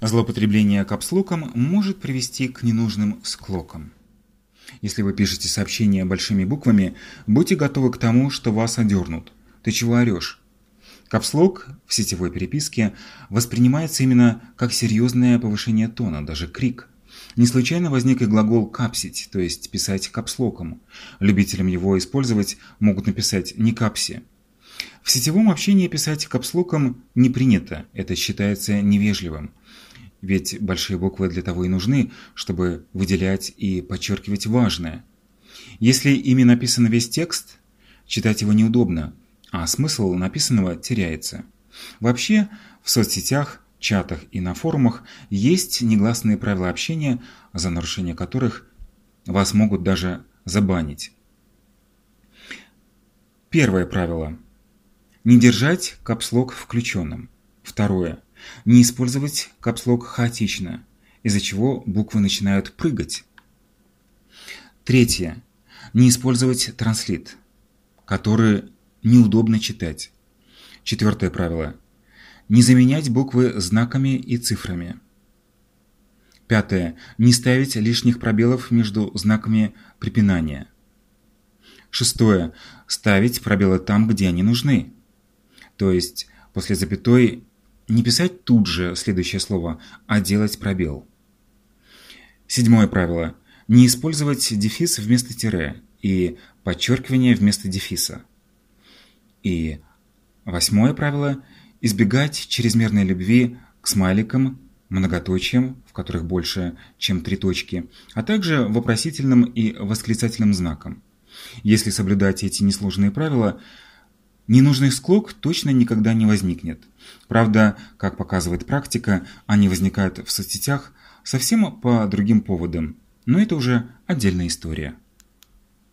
Злоупотребление капслоком может привести к ненужным склокам. Если вы пишете сообщения большими буквами, будьте готовы к тому, что вас одернут. Ты чего орешь? Капслок в сетевой переписке воспринимается именно как серьезное повышение тона, даже крик. Не случайно возник и глагол «капсить», то есть писать капслоком. Любителям его использовать могут написать «не капси». В сетевом общении писать капслоком не принято, это считается невежливым. Ведь большие буквы для того и нужны, чтобы выделять и подчеркивать важное. Если ими написан весь текст, читать его неудобно, а смысл написанного теряется. Вообще, в соцсетях, чатах и на форумах есть негласные правила общения, за нарушение которых вас могут даже забанить. Первое правило. Не держать капслог включенным. Второе. Не использовать капслог хаотично, из-за чего буквы начинают прыгать. Третье. Не использовать транслит, который неудобно читать. Четвертое правило. Не заменять буквы знаками и цифрами. Пятое. Не ставить лишних пробелов между знаками препинания. Шестое. Ставить пробелы там, где они нужны. То есть после запятой не писать тут же следующее слово, а делать пробел. Седьмое правило. Не использовать дефис вместо тире и подчеркивание вместо дефиса. И восьмое правило. Избегать чрезмерной любви к смайликам, многоточиям, в которых больше, чем три точки, а также вопросительным и восклицательным знаком. Если соблюдать эти несложные правила – Ненужный склок точно никогда не возникнет. Правда, как показывает практика, они возникают в соцсетях совсем по другим поводам, но это уже отдельная история.